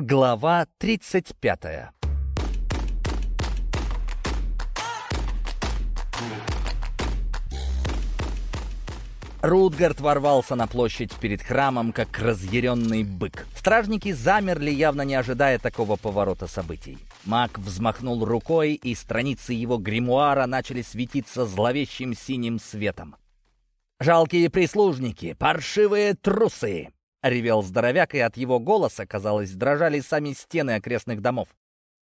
Глава 35 Рутгард ворвался на площадь перед храмом, как разъяренный бык. Стражники замерли, явно не ожидая такого поворота событий. Маг взмахнул рукой, и страницы его гримуара начали светиться зловещим синим светом. «Жалкие прислужники! Паршивые трусы!» — ревел здоровяк, и от его голоса, казалось, дрожали сами стены окрестных домов.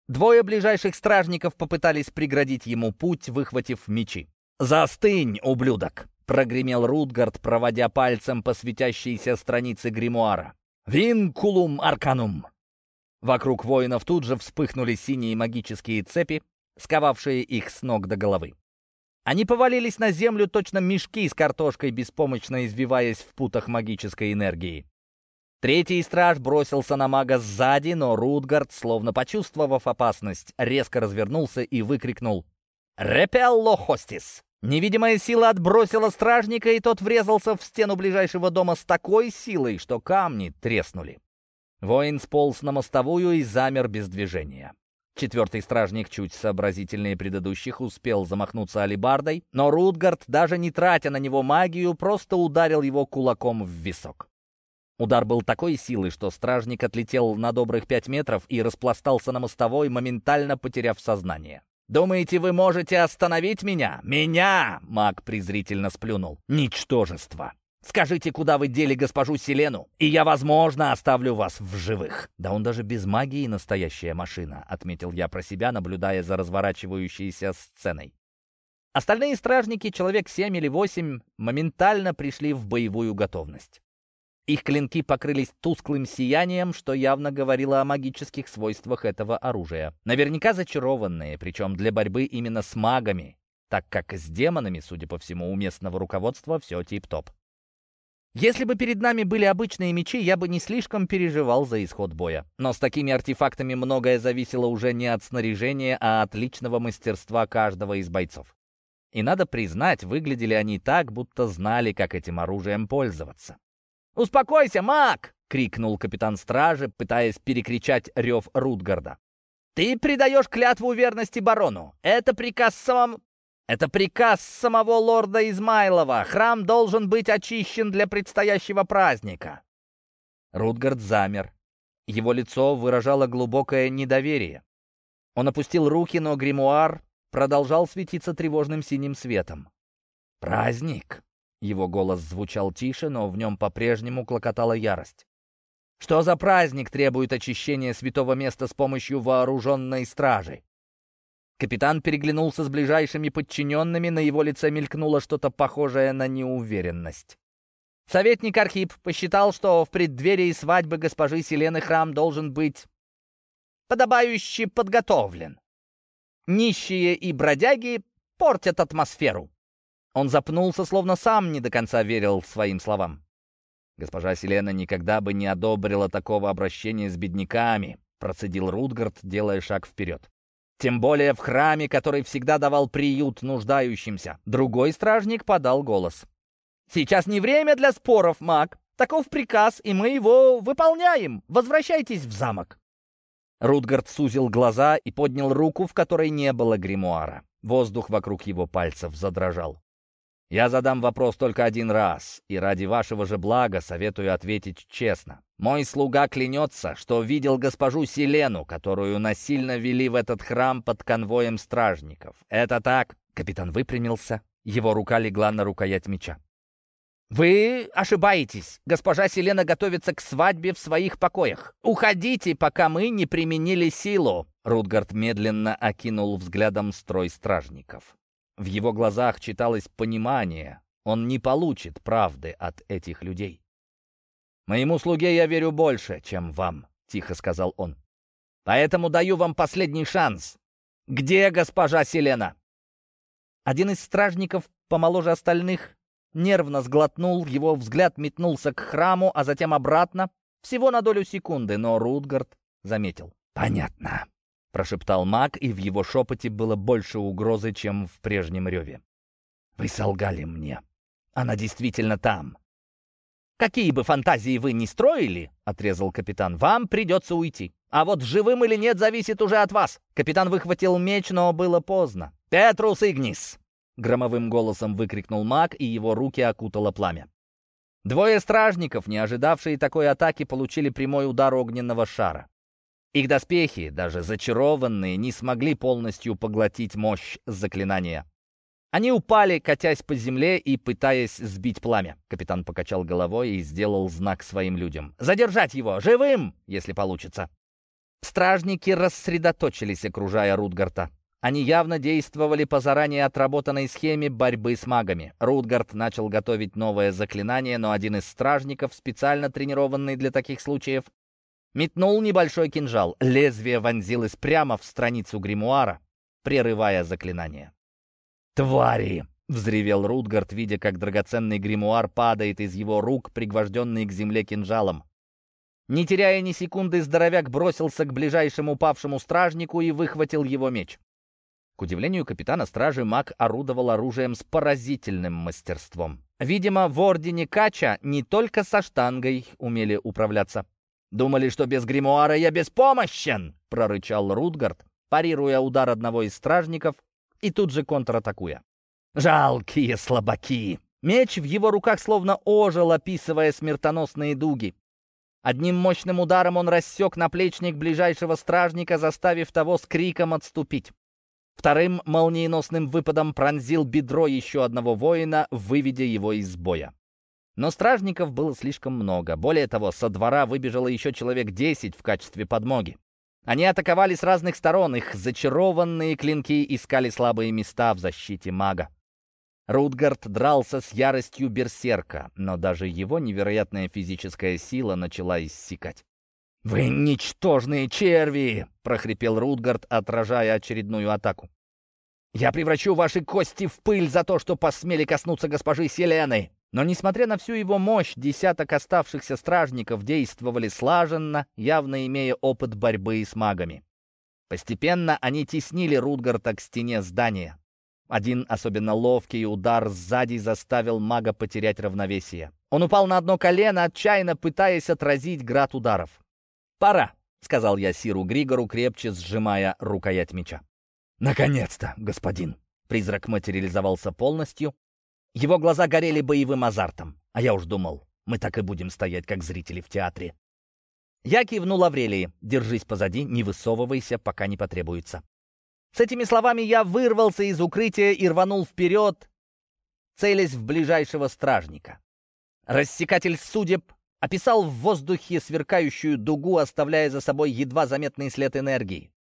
Двое ближайших стражников попытались преградить ему путь, выхватив мечи. «Застынь, ублюдок!» прогремел Рутгард, проводя пальцем по светящейся странице гримуара. «Винкулум арканум!» Вокруг воинов тут же вспыхнули синие магические цепи, сковавшие их с ног до головы. Они повалились на землю точно мешки с картошкой, беспомощно извиваясь в путах магической энергии. Третий страж бросился на мага сзади, но Рутгард, словно почувствовав опасность, резко развернулся и выкрикнул «Репелло хостис!» Невидимая сила отбросила стражника, и тот врезался в стену ближайшего дома с такой силой, что камни треснули. Воин сполз на мостовую и замер без движения. Четвертый стражник, чуть сообразительнее предыдущих, успел замахнуться алебардой, но Рутгард, даже не тратя на него магию, просто ударил его кулаком в висок. Удар был такой силы, что стражник отлетел на добрых пять метров и распластался на мостовой, моментально потеряв сознание. «Думаете, вы можете остановить меня? Меня!» — маг презрительно сплюнул. «Ничтожество! Скажите, куда вы дели госпожу Селену, и я, возможно, оставлю вас в живых». «Да он даже без магии настоящая машина», — отметил я про себя, наблюдая за разворачивающейся сценой. Остальные стражники, человек семь или восемь, моментально пришли в боевую готовность. Их клинки покрылись тусклым сиянием, что явно говорило о магических свойствах этого оружия. Наверняка зачарованные, причем для борьбы именно с магами, так как с демонами, судя по всему, у местного руководства все тип-топ. Если бы перед нами были обычные мечи, я бы не слишком переживал за исход боя. Но с такими артефактами многое зависело уже не от снаряжения, а от личного мастерства каждого из бойцов. И надо признать, выглядели они так, будто знали, как этим оружием пользоваться. «Успокойся, маг!» — крикнул капитан стражи, пытаясь перекричать рев Рутгарда. «Ты предаешь клятву верности барону. Это приказ самом... Это приказ самого лорда Измайлова. Храм должен быть очищен для предстоящего праздника». Рутгард замер. Его лицо выражало глубокое недоверие. Он опустил руки, но гримуар продолжал светиться тревожным синим светом. «Праздник!» Его голос звучал тише, но в нем по-прежнему клокотала ярость. «Что за праздник требует очищения святого места с помощью вооруженной стражи?» Капитан переглянулся с ближайшими подчиненными, на его лице мелькнуло что-то похожее на неуверенность. Советник Архип посчитал, что в преддверии свадьбы госпожи Селены храм должен быть подобающе подготовлен. Нищие и бродяги портят атмосферу. Он запнулся, словно сам не до конца верил своим словам. «Госпожа Селена никогда бы не одобрила такого обращения с бедняками», процедил Рутгард, делая шаг вперед. «Тем более в храме, который всегда давал приют нуждающимся». Другой стражник подал голос. «Сейчас не время для споров, маг. Таков приказ, и мы его выполняем. Возвращайтесь в замок». Рутгард сузил глаза и поднял руку, в которой не было гримуара. Воздух вокруг его пальцев задрожал. Я задам вопрос только один раз, и ради вашего же блага советую ответить честно. Мой слуга клянется, что видел госпожу Селену, которую насильно вели в этот храм под конвоем стражников. Это так?» Капитан выпрямился, его рука легла на рукоять меча. «Вы ошибаетесь. Госпожа Селена готовится к свадьбе в своих покоях. Уходите, пока мы не применили силу!» Рутгард медленно окинул взглядом строй стражников. В его глазах читалось понимание. Он не получит правды от этих людей. «Моему слуге я верю больше, чем вам», — тихо сказал он. «Поэтому даю вам последний шанс. Где госпожа Селена?» Один из стражников, помоложе остальных, нервно сглотнул, его взгляд метнулся к храму, а затем обратно, всего на долю секунды, но Рутгард заметил. «Понятно. — прошептал маг, и в его шепоте было больше угрозы, чем в прежнем реве. «Вы солгали мне. Она действительно там. «Какие бы фантазии вы ни строили, — отрезал капитан, — вам придется уйти. А вот живым или нет, зависит уже от вас». Капитан выхватил меч, но было поздно. «Петрус Игнис!» — громовым голосом выкрикнул маг, и его руки окутало пламя. Двое стражников, не ожидавшие такой атаки, получили прямой удар огненного шара. Их доспехи, даже зачарованные, не смогли полностью поглотить мощь заклинания. Они упали, катясь по земле и пытаясь сбить пламя. Капитан покачал головой и сделал знак своим людям. «Задержать его! Живым, если получится!» Стражники рассредоточились, окружая Рутгарта. Они явно действовали по заранее отработанной схеме борьбы с магами. Рутгард начал готовить новое заклинание, но один из стражников, специально тренированный для таких случаев, метнул небольшой кинжал. Лезвие вонзилось прямо в страницу гримуара, прерывая заклинание. «Твари!» — взревел Рутгард, видя, как драгоценный гримуар падает из его рук, пригвожденный к земле кинжалом. Не теряя ни секунды, здоровяк бросился к ближайшему упавшему стражнику и выхватил его меч. К удивлению капитана стражи, маг орудовал оружием с поразительным мастерством. Видимо, в ордене Кача не только со штангой умели управляться. «Думали, что без гримуара я беспомощен!» — прорычал Рутгард, парируя удар одного из стражников и тут же контратакуя. «Жалкие слабаки!» Меч в его руках словно ожил, описывая смертоносные дуги. Одним мощным ударом он рассек наплечник ближайшего стражника, заставив того с криком отступить. Вторым молниеносным выпадом пронзил бедро еще одного воина, выведя его из боя. Но стражников было слишком много. Более того, со двора выбежало еще человек десять в качестве подмоги. Они атаковали с разных сторон, их зачарованные клинки искали слабые места в защите мага. Рутгард дрался с яростью берсерка, но даже его невероятная физическая сила начала иссякать. «Вы ничтожные черви!» — прохрипел Рутгард, отражая очередную атаку. «Я превращу ваши кости в пыль за то, что посмели коснуться госпожи Селены!» Но, несмотря на всю его мощь, десяток оставшихся стражников действовали слаженно, явно имея опыт борьбы с магами. Постепенно они теснили Рутгарта к стене здания. Один особенно ловкий удар сзади заставил мага потерять равновесие. Он упал на одно колено, отчаянно пытаясь отразить град ударов. «Пора», — сказал я Сиру Григору, крепче сжимая рукоять меча. «Наконец-то, господин!» Призрак материализовался полностью, его глаза горели боевым азартом. А я уж думал, мы так и будем стоять, как зрители в театре. Я кивнул Аврелии. «Держись позади, не высовывайся, пока не потребуется». С этими словами я вырвался из укрытия и рванул вперед, целясь в ближайшего стражника. Рассекатель судеб описал в воздухе сверкающую дугу, оставляя за собой едва заметный след энергии.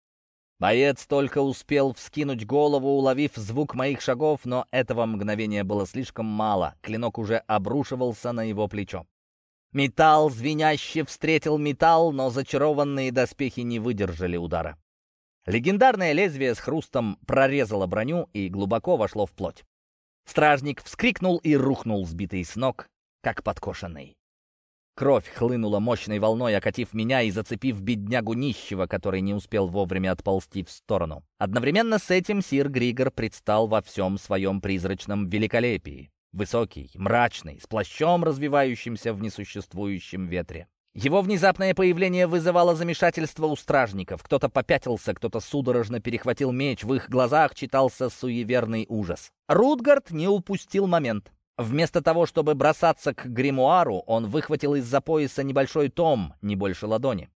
Боец только успел вскинуть голову, уловив звук моих шагов, но этого мгновения было слишком мало. Клинок уже обрушивался на его плечо. Металл звеняще встретил металл, но зачарованные доспехи не выдержали удара. Легендарное лезвие с хрустом прорезало броню и глубоко вошло в плоть. Стражник вскрикнул и рухнул, сбитый с ног, как подкошенный. Кровь хлынула мощной волной, окатив меня и зацепив беднягу нищего, который не успел вовремя отползти в сторону. Одновременно с этим сир Григор предстал во всем своем призрачном великолепии. Высокий, мрачный, с плащом, развивающимся в несуществующем ветре. Его внезапное появление вызывало замешательство у стражников. Кто-то попятился, кто-то судорожно перехватил меч, в их глазах читался суеверный ужас. Рутгард не упустил момент. Вместо того, чтобы бросаться к гримуару, он выхватил из-за пояса небольшой том, не больше ладони.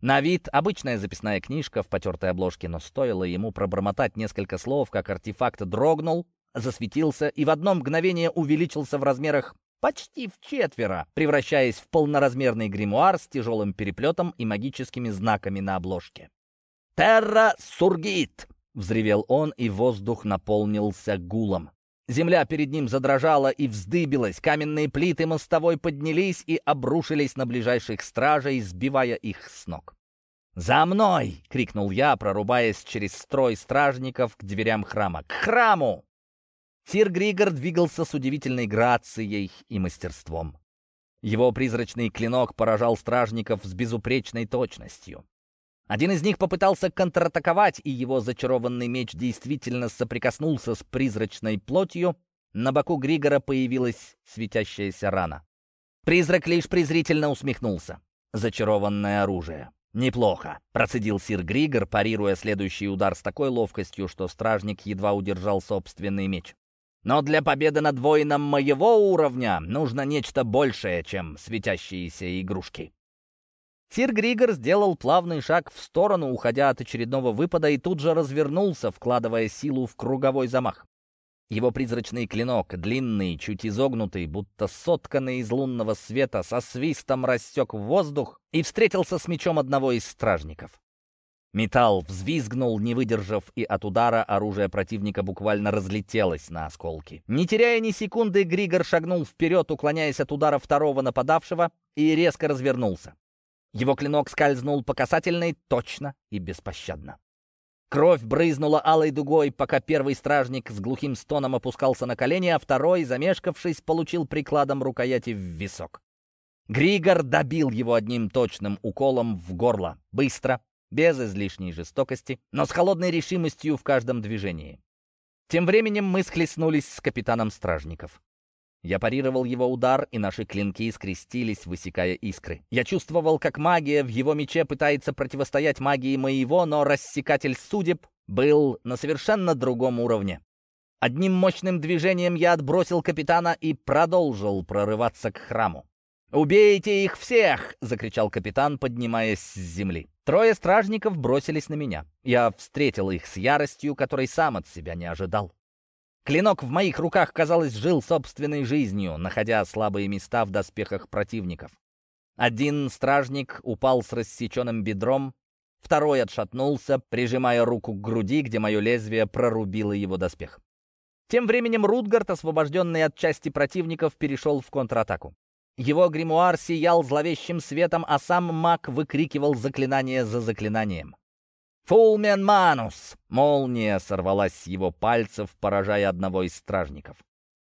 На вид обычная записная книжка в потертой обложке, но стоило ему пробормотать несколько слов, как артефакт дрогнул, засветился и в одно мгновение увеличился в размерах почти в четверо, превращаясь в полноразмерный гримуар с тяжелым переплетом и магическими знаками на обложке. «Терра сургит!» — взревел он, и воздух наполнился гулом. Земля перед ним задрожала и вздыбилась, каменные плиты мостовой поднялись и обрушились на ближайших стражей, сбивая их с ног. «За мной!» — крикнул я, прорубаясь через строй стражников к дверям храма. «К храму!» Сир Григор двигался с удивительной грацией и мастерством. Его призрачный клинок поражал стражников с безупречной точностью. Один из них попытался контратаковать, и его зачарованный меч действительно соприкоснулся с призрачной плотью. На боку Григора появилась светящаяся рана. Призрак лишь презрительно усмехнулся. Зачарованное оружие. «Неплохо», — процедил сир Григор, парируя следующий удар с такой ловкостью, что стражник едва удержал собственный меч. «Но для победы над воином моего уровня нужно нечто большее, чем светящиеся игрушки». Сир Григор сделал плавный шаг в сторону, уходя от очередного выпада, и тут же развернулся, вкладывая силу в круговой замах. Его призрачный клинок, длинный, чуть изогнутый, будто сотканный из лунного света, со свистом рассек воздух и встретился с мечом одного из стражников. Металл взвизгнул, не выдержав, и от удара оружие противника буквально разлетелось на осколки. Не теряя ни секунды, Григор шагнул вперед, уклоняясь от удара второго нападавшего, и резко развернулся. Его клинок скользнул по касательной точно и беспощадно. Кровь брызнула алой дугой, пока первый стражник с глухим стоном опускался на колени, а второй, замешкавшись, получил прикладом рукояти в висок. Григор добил его одним точным уколом в горло. Быстро, без излишней жестокости, но с холодной решимостью в каждом движении. Тем временем мы схлестнулись с капитаном стражников. Я парировал его удар, и наши клинки скрестились, высекая искры. Я чувствовал, как магия в его мече пытается противостоять магии моего, но рассекатель судеб был на совершенно другом уровне. Одним мощным движением я отбросил капитана и продолжил прорываться к храму. «Убейте их всех!» — закричал капитан, поднимаясь с земли. Трое стражников бросились на меня. Я встретил их с яростью, которой сам от себя не ожидал. Клинок в моих руках, казалось, жил собственной жизнью, находя слабые места в доспехах противников. Один стражник упал с рассеченным бедром, второй отшатнулся, прижимая руку к груди, где мое лезвие прорубило его доспех. Тем временем Рутгард, освобожденный от части противников, перешел в контратаку. Его гримуар сиял зловещим светом, а сам маг выкрикивал заклинание за заклинанием. «Фулмен Манус!» Молния сорвалась с его пальцев, поражая одного из стражников.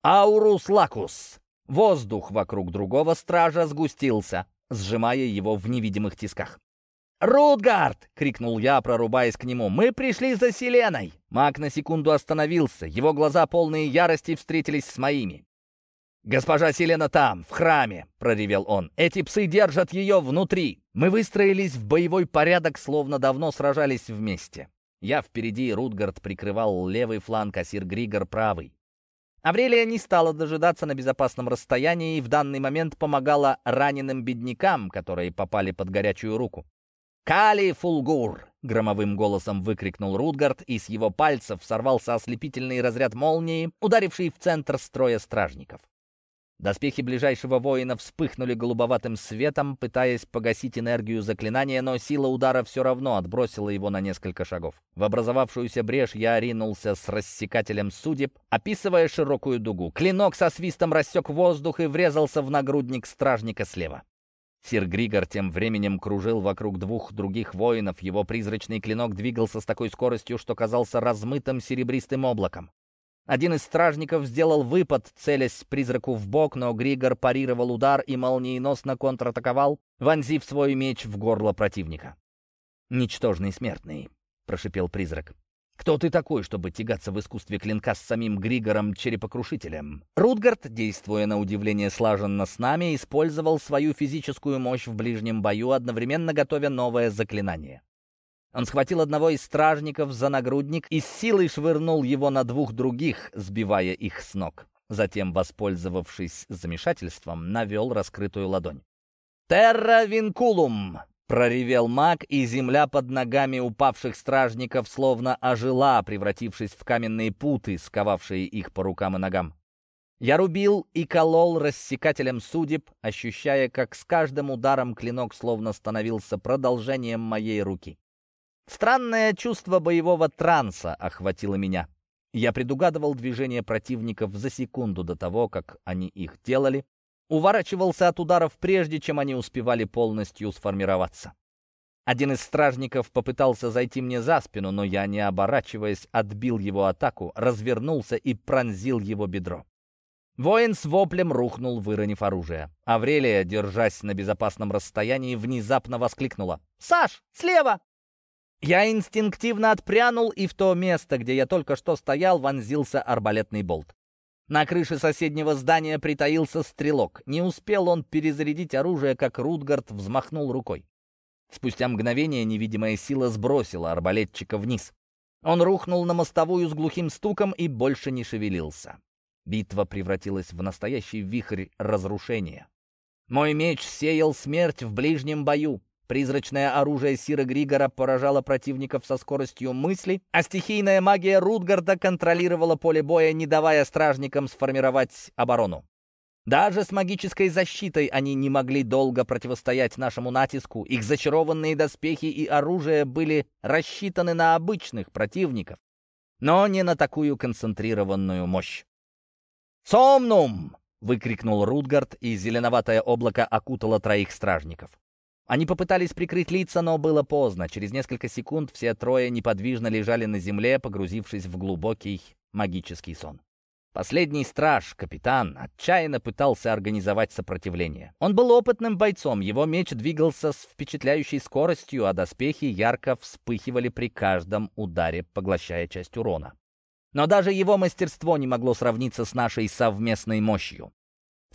«Аурус Лакус!» Воздух вокруг другого стража сгустился, сжимая его в невидимых тисках. «Рутгард!» — крикнул я, прорубаясь к нему. «Мы пришли за Селеной!» Маг на секунду остановился. Его глаза, полные ярости, встретились с моими. «Госпожа Селена там, в храме!» — проревел он. «Эти псы держат ее внутри!» Мы выстроились в боевой порядок, словно давно сражались вместе. Я впереди, Рутгард прикрывал левый фланг, а Сир Григор — правый. Аврелия не стала дожидаться на безопасном расстоянии и в данный момент помогала раненым беднякам, которые попали под горячую руку. «Кали Фулгур!» — громовым голосом выкрикнул Рутгард, и с его пальцев сорвался ослепительный разряд молнии, ударивший в центр строя стражников. Доспехи ближайшего воина вспыхнули голубоватым светом, пытаясь погасить энергию заклинания, но сила удара все равно отбросила его на несколько шагов. В образовавшуюся брешь я ринулся с рассекателем судеб, описывая широкую дугу. Клинок со свистом рассек воздух и врезался в нагрудник стражника слева. Сир Григор тем временем кружил вокруг двух других воинов. Его призрачный клинок двигался с такой скоростью, что казался размытым серебристым облаком. Один из стражников сделал выпад, целясь призраку в бок, но Григор парировал удар и молниеносно контратаковал, вонзив свой меч в горло противника. «Ничтожный смертный», — прошипел призрак. «Кто ты такой, чтобы тягаться в искусстве клинка с самим Григором-черепокрушителем?» Рутгард, действуя на удивление слаженно с нами, использовал свою физическую мощь в ближнем бою, одновременно готовя новое заклинание. Он схватил одного из стражников за нагрудник и с силой швырнул его на двух других, сбивая их с ног. Затем, воспользовавшись замешательством, навел раскрытую ладонь. «Терра винкулум!» — проревел маг, и земля под ногами упавших стражников словно ожила, превратившись в каменные путы, сковавшие их по рукам и ногам. Я рубил и колол рассекателем судеб, ощущая, как с каждым ударом клинок словно становился продолжением моей руки. Странное чувство боевого транса охватило меня. Я предугадывал движения противников за секунду до того, как они их делали, уворачивался от ударов прежде, чем они успевали полностью сформироваться. Один из стражников попытался зайти мне за спину, но я, не оборачиваясь, отбил его атаку, развернулся и пронзил его бедро. Воин с воплем рухнул, выронив оружие. Аврелия, держась на безопасном расстоянии, внезапно воскликнула. «Саш, слева!» Я инстинктивно отпрянул, и в то место, где я только что стоял, вонзился арбалетный болт. На крыше соседнего здания притаился стрелок. Не успел он перезарядить оружие, как Рутгард взмахнул рукой. Спустя мгновение невидимая сила сбросила арбалетчика вниз. Он рухнул на мостовую с глухим стуком и больше не шевелился. Битва превратилась в настоящий вихрь разрушения. Мой меч сеял смерть в ближнем бою. Призрачное оружие Сира Григора поражало противников со скоростью мысли, а стихийная магия Рутгарда контролировала поле боя, не давая стражникам сформировать оборону. Даже с магической защитой они не могли долго противостоять нашему натиску. Их зачарованные доспехи и оружие были рассчитаны на обычных противников, но не на такую концентрированную мощь. «Сомнум!» — выкрикнул Рутгард, и зеленоватое облако окутало троих стражников. Они попытались прикрыть лица, но было поздно. Через несколько секунд все трое неподвижно лежали на земле, погрузившись в глубокий магический сон. Последний страж, капитан, отчаянно пытался организовать сопротивление. Он был опытным бойцом, его меч двигался с впечатляющей скоростью, а доспехи ярко вспыхивали при каждом ударе, поглощая часть урона. Но даже его мастерство не могло сравниться с нашей совместной мощью.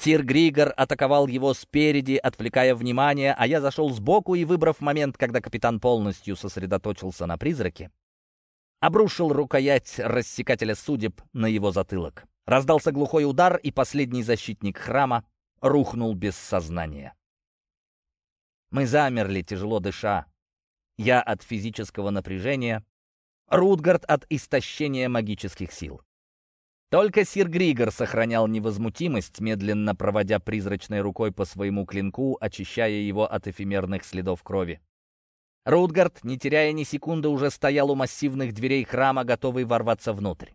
Сир Григор атаковал его спереди, отвлекая внимание, а я зашел сбоку и, выбрав момент, когда капитан полностью сосредоточился на призраке, обрушил рукоять рассекателя судеб на его затылок. Раздался глухой удар, и последний защитник храма рухнул без сознания. Мы замерли, тяжело дыша. Я от физического напряжения, Рутгард от истощения магических сил. Только сир Григор сохранял невозмутимость, медленно проводя призрачной рукой по своему клинку, очищая его от эфемерных следов крови. Рутгард, не теряя ни секунды, уже стоял у массивных дверей храма, готовый ворваться внутрь.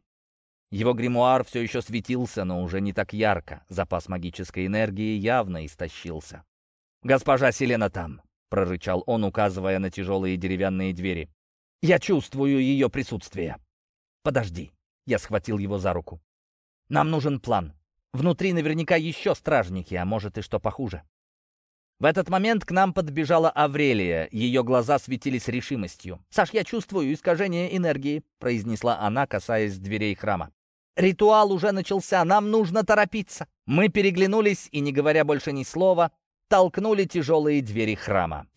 Его гримуар все еще светился, но уже не так ярко. Запас магической энергии явно истощился. «Госпожа Селена там!» — прорычал он, указывая на тяжелые деревянные двери. «Я чувствую ее присутствие!» «Подожди!» — я схватил его за руку. «Нам нужен план. Внутри наверняка еще стражники, а может и что похуже». В этот момент к нам подбежала Аврелия. Ее глаза светились решимостью. «Саш, я чувствую искажение энергии», — произнесла она, касаясь дверей храма. Ритуал уже начался, нам нужно торопиться. Мы переглянулись и, не говоря больше ни слова, толкнули тяжелые двери храма.